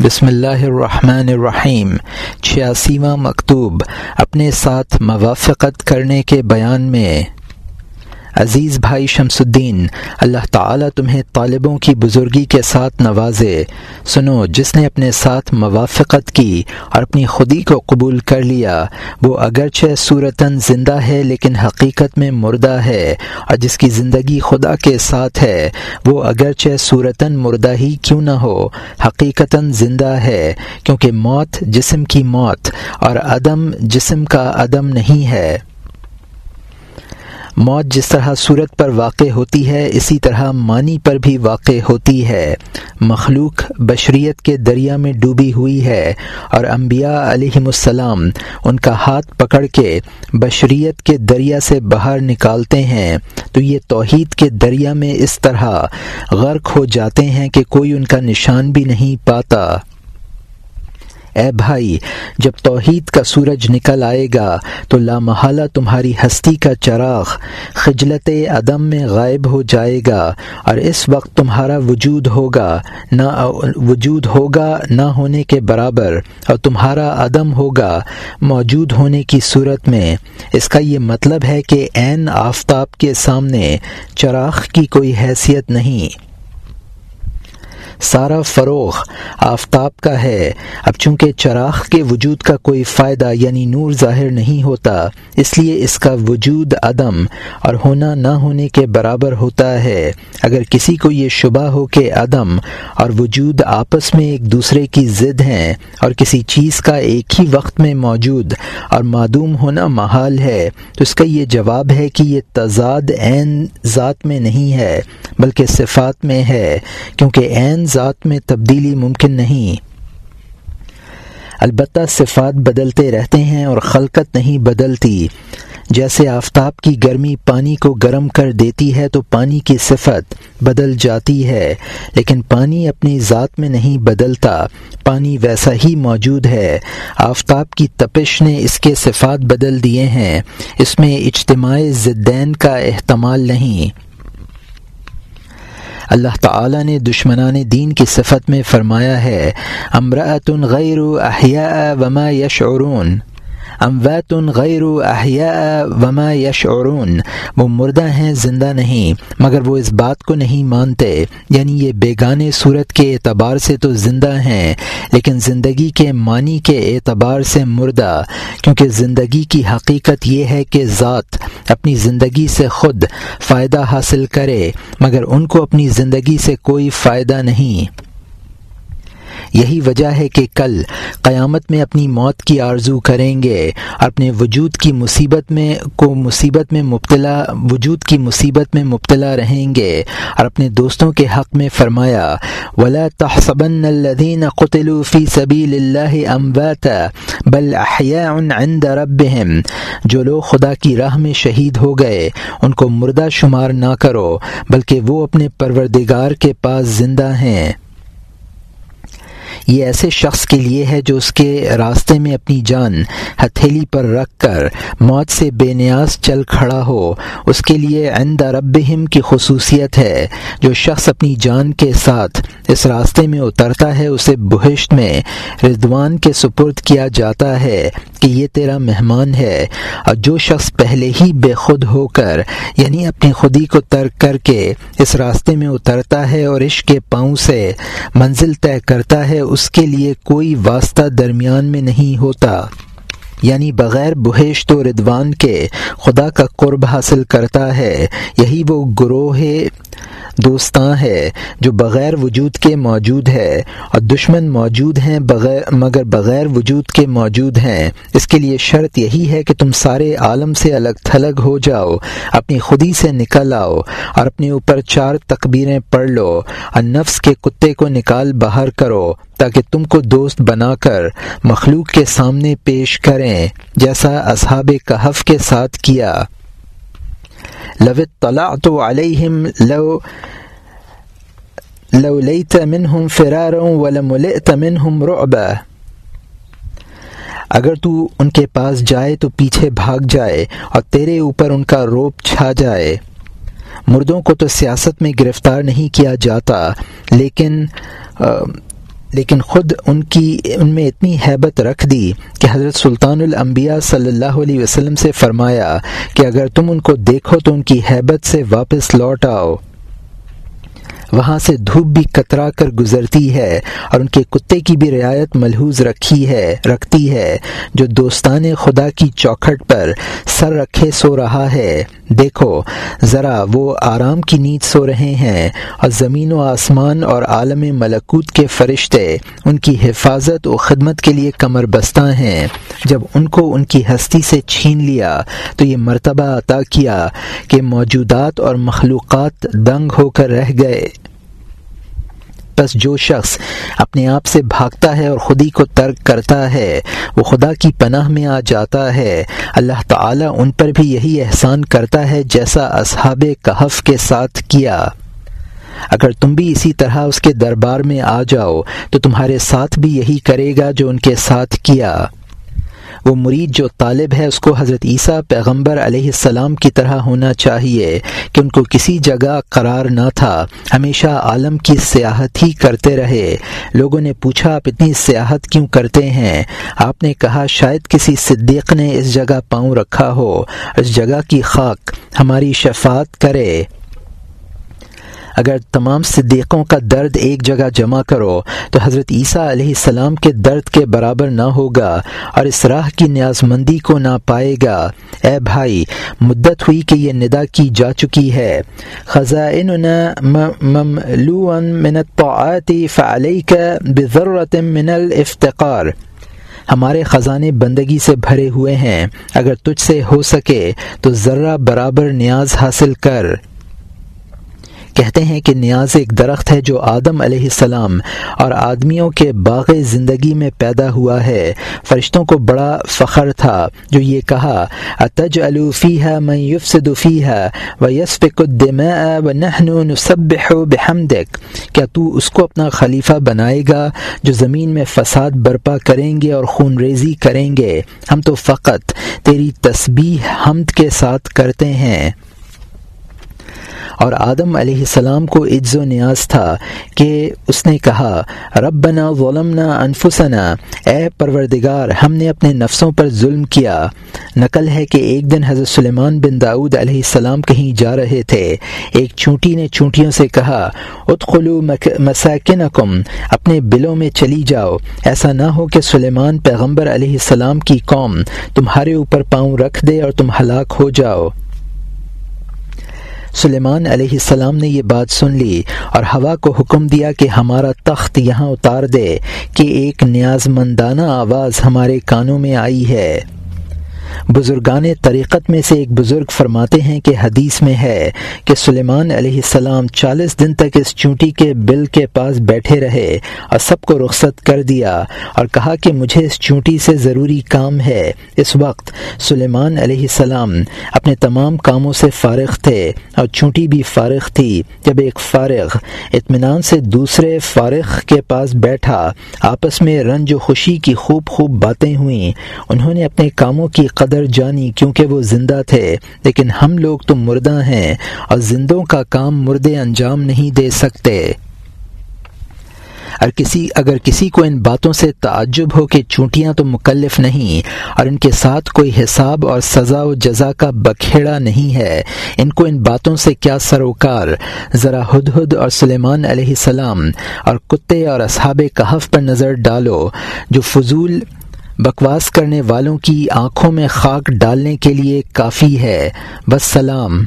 بسم اللہ الرحمن الرحیم چھیاسیواں مکتوب اپنے ساتھ موافقت کرنے کے بیان میں۔ عزیز بھائی شمس الدین اللہ تعالیٰ تمہیں طالبوں کی بزرگی کے ساتھ نوازے۔ سنو، جس نے اپنے ساتھ موافقت کی اور اپنی خودی کو قبول کر لیا، وہ اگرچہ صورتاً زندہ ہے لیکن حقیقت میں مردہ ہے اور جس کی زندگی خدا کے ساتھ ہے، وہ اگرچہ صورتاً مردہ ہی کیوں نہ ہو، حقیقتاً زندہ ہے، کیونکہ موت جسم کی موت اور عدم جسم کا عدم نہیں ہے۔ موت جس طرح صورت پر واقع ہوتی ہے، اسی طرح معنی پر بھی واقع ہوتی ہے۔ مخلوق بشریت کے دریا میں ڈوبی ہوئی ہے اور انبیاء علیہم السلام ان کا ہاتھ پکڑ کے بشریت کے دریا سے باہر نکالتے ہیں۔ تو یہ توحید کے دریا میں اس طرح غرق ہو جاتے ہیں کہ کوئی ان کا نشان بھی نہیں پاتا۔ اے بھائی، جب توحید کا سورج نکل آئے گا، تو لامحالہ تمہاری ہستی کا چراغ خجلت عدم میں غائب ہو جائے گا، اور اس وقت تمہارا وجود ہوگا، نہ وجود ہوگا نہ ہونے کے برابر، اور تمہارا عدم ہوگا موجود ہونے کی صورت میں۔ اس کا یہ مطلب ہے کہ عین آفتاب کے سامنے چراغ کی کوئی حیثیت نہیں۔ سارا فروغ آفتاب کا ہے۔ اب چونکہ چراغ کے وجود کا کوئی فائدہ یعنی نور ظاہر نہیں ہوتا، اس لیے اس کا وجود عدم اور ہونا نہ ہونے کے برابر ہوتا ہے۔ اگر کسی کو یہ شبہ ہو کہ عدم اور وجود آپس میں ایک دوسرے کی ضد ہیں اور کسی چیز کا ایک ہی وقت میں موجود اور معدوم ہونا محال ہے، تو اس کا یہ جواب ہے کہ یہ تضاد عین ذات میں نہیں ہے، بلکہ صفات میں ہے۔ کیونکہ عین ذات میں تبدیلی ممکن نہیں۔ البتہ صفات بدلتے رہتے ہیں اور خلقت نہیں بدلتی۔ جیسے آفتاب کی گرمی پانی کو گرم کر دیتی ہے تو پانی کی صفت بدل جاتی ہے، لیکن پانی اپنی ذات میں نہیں بدلتا۔ پانی ویسا ہی موجود ہے۔ آفتاب کی تپش نے اس کے صفات بدل دیے ہیں۔ اس میں اجتماع زدین کا احتمال نہیں۔ اللہ تعالی نے دشمنان دین کی صفت میں فرمایا ہے امراۃ غیر احیاء وما یشعرون۔ اموات غیر احیاء وما یشعرون۔ وہ مردہ ہیں، زندہ نہیں، مگر وہ اس بات کو نہیں مانتے۔ یعنی یہ بیگانے صورت کے اعتبار سے تو زندہ ہیں، لیکن زندگی کے معنی کے اعتبار سے مردہ۔ کیونکہ زندگی کی حقیقت یہ ہے کہ ذات اپنی زندگی سے خود فائدہ حاصل کرے، مگر ان کو اپنی زندگی سے کوئی فائدہ نہیں۔ یہی وجہ ہے کہ کل قیامت میں اپنی موت کی آرزو کریں گے اور اپنے وجود کی مصیبت میں کو مصیبت میں مبتلا، وجود کی مصیبت میں مبتلا رہیں گے اور اپنے دوستوں کے حق میں فرمایا، ولا تحسبن الذين قتلوا في سبيل الله امواتا بل احياء عند ربهم۔ جو لوگ خدا کی راہ میں شہید ہو گئے، ان کو مردہ شمار نہ کرو، بلکہ وہ اپنے پروردگار کے پاس زندہ ہیں۔ یہ ایسے شخص کے لیے ہے جو اس کے راستے میں اپنی جان ہتھیلی پر رکھ کر موت سے بے نیاز چل کھڑا ہو۔ اس کے لیے عند ربہم کی خصوصیت ہے۔ جو شخص اپنی جان کے ساتھ اس راستے میں اترتا ہے، اسے بہشت میں رضوان کے سپرد کیا جاتا ہے کہ یہ تیرا مہمان ہے۔ اور جو شخص پہلے ہی بے خود ہو کر یعنی اپنی خودی کو ترک کر کے اس راستے میں اترتا ہے اور عشق کے پاؤں سے منزل طے کرتا ہے اس کے لیے کوئی واسطہ درمیان میں نہیں ہوتا۔ یعنی بغیر بہیشت و ردوان کے خدا کا قرب حاصل کرتا ہے، یہی وہ گروہ دوستاں ہے جو بغیر وجود کے موجود ہے اور دشمن موجود ہیں بغیر مگر بغیر وجود کے موجود ہیں۔ اس کے لیے شرط یہی ہے کہ تم سارے عالم سے الگ تھلگ ہو جاؤ، اپنی خودی سے نکل آؤ اور اپنے اوپر چار تقبیریں پڑھ لو اور نفس کے کتے کو نکال باہر کرو تاکہ تم کو دوست بنا کر مخلوق کے سامنے پیش کریں، جیسا اصحاب کہف کے ساتھ کیا۔ لو اطلعت علیہم لو لو لیت منہم فرارا ولملئت منہم رعبا. اگر تو ان کے پاس جائے تو پیچھے بھاگ جائے اور تیرے اوپر ان کا روپ چھا جائے۔ مردوں کو تو سیاست میں گرفتار نہیں کیا جاتا، لیکن لیکن خود ان کی، ان میں اتنی حیبت رکھ دی کہ حضرت سلطان الانبیاء صلی اللہ علیہ وسلم سے فرمایا کہ اگر تم ان کو دیکھو تو ان کی حیبت سے واپس لوٹ آؤ۔ وہاں سے دھوپ بھی کترا کر گزرتی ہے اور ان کے کتے کی بھی رعایت ملحوظ رکھی ہے، رکھتی ہے۔ جو دوستان خدا کی چوکھٹ پر سر رکھے سو رہا ہے۔ دیکھو، ذرا وہ آرام کی نیند سو رہے ہیں اور زمین و آسمان اور عالم ملکوت کے فرشتے ان کی حفاظت و خدمت کے لیے کمر بستہ ہیں۔ جب ان کو ان کی ہستی سے چھین لیا، تو یہ مرتبہ عطا کیا کہ موجودات اور مخلوقات دنگ ہو کر رہ گئے۔ بس جو شخص اپنے آپ سے بھاگتا ہے اور خودی کو ترک کرتا ہے، وہ خدا کی پناہ میں آ جاتا ہے۔ اللہ تعالیٰ ان پر بھی یہی احسان کرتا ہے جیسا اصحاب کہف کے ساتھ کیا۔ اگر تم بھی اسی طرح اس کے دربار میں آ جاؤ، تو تمہارے ساتھ بھی یہی کرے گا جو ان کے ساتھ کیا۔ وہ مرید جو طالب ہے، اس کو حضرت عیسیٰ پیغمبر علیہ السلام کی طرح ہونا چاہیے کہ ان کو کسی جگہ قرار نہ تھا۔ ہمیشہ عالم کی سیاحت ہی کرتے رہے۔ لوگوں نے پوچھا، آپ اتنی سیاحت کیوں کرتے ہیں؟ آپ نے کہا، شاید کسی صدیق نے اس جگہ پاؤں رکھا ہو، اس جگہ کی خاک ہماری شفاعت کرے۔ اگر تمام صدیقوں کا درد ایک جگہ جمع کرو، تو حضرت عیسیٰ علیہ السلام کے درد کے برابر نہ ہوگا اور اس راہ کی نیاز مندی کو نہ پائے گا۔ اے بھائی، مدت ہوئی کہ یہ ندا کی جا چکی ہے۔ من الافتقار۔ ہمارے خزانے بندگی سے بھرے ہوئے ہیں۔ اگر تجھ سے ہو سکے تو ذرہ برابر نیاز حاصل کر۔ کہتے ہیں کہ نیاز ایک درخت ہے جو آدم علیہ السلام اور آدمیوں کے باغ زندگی میں پیدا ہوا ہے۔ فرشتوں کو بڑا فخر تھا جو یہ کہا اتج الوفی ہے میں یوف ہے و یسف و نہن بحمدک کیا تو اس کو اپنا خلیفہ بنائے گا جو زمین میں فساد برپا کریں گے اور خون ریزی کریں گے؟ ہم تو فقط تیری تسبیح حمد کے ساتھ کرتے ہیں۔ اور آدم علیہ السلام کو عز و نیاز تھا کہ اس نے کہا، ربنا ظلمنا انفسنا۔ اے پروردگار، ہم نے اپنے نفسوں پر ظلم کیا۔ نقل ہے کہ ایک دن حضرت سلیمان بن داود علیہ السلام کہیں جا رہے تھے۔ ایک چونٹی نے چونٹیوں سے کہا اتخلو مساکنکم۔ اپنے بلوں میں چلی جاؤ۔ ایسا نہ ہو کہ سلیمان پیغمبر علیہ السلام کی قوم تمہارے اوپر پاؤں رکھ دے اور تم ہلاک ہو جاؤ۔ سلیمان علیہ السلام نے یہ بات سن لی اور ہوا کو حکم دیا کہ ہمارا تخت یہاں اتار دے کہ ایک نیاز مندانہ آواز ہمارے کانوں میں آئی ہے۔ بزرگان طریقت میں سے ایک بزرگ فرماتے ہیں کہ حدیث میں ہے کہ سلیمان علیہ السلام چالیس دن تک اس چونٹی کے بل کے پاس بیٹھے رہے اور سب کو رخصت کر دیا اور کہا کہ مجھے اس چونٹی سے ضروری کام ہے۔ اس وقت سلیمان علیہ السلام اپنے تمام کاموں سے فارغ تھے اور چونٹی بھی فارغ تھی۔ جب ایک فارغ اطمینان سے دوسرے فارغ کے پاس بیٹھا، آپس میں رنج و خوشی کی خوب خوب باتیں ہوئیں۔ انہوں نے اپنے کاموں کی قدر جانی کیونکہ وہ زندہ تھے، لیکن ہم لوگ تو مردہ ہیں اور زندوں کا کام مردے انجام نہیں دے سکتے۔ اور کسی، اگر کسی کو ان باتوں سے تعجب ہو کہ چونٹیاں تو مکلف نہیں اور ان کے ساتھ کوئی حساب اور سزا و جزا کا بکھیڑا نہیں ہے، ان کو ان باتوں سے کیا سروکار؟ ذرا ہد ہد اور سلیمان علیہ السلام اور کتے اور اصحاب کہف پر نظر ڈالو، جو فضول بکواس کرنے والوں کی آنکھوں میں خاک ڈالنے کے لیے کافی ہے۔ بس سلام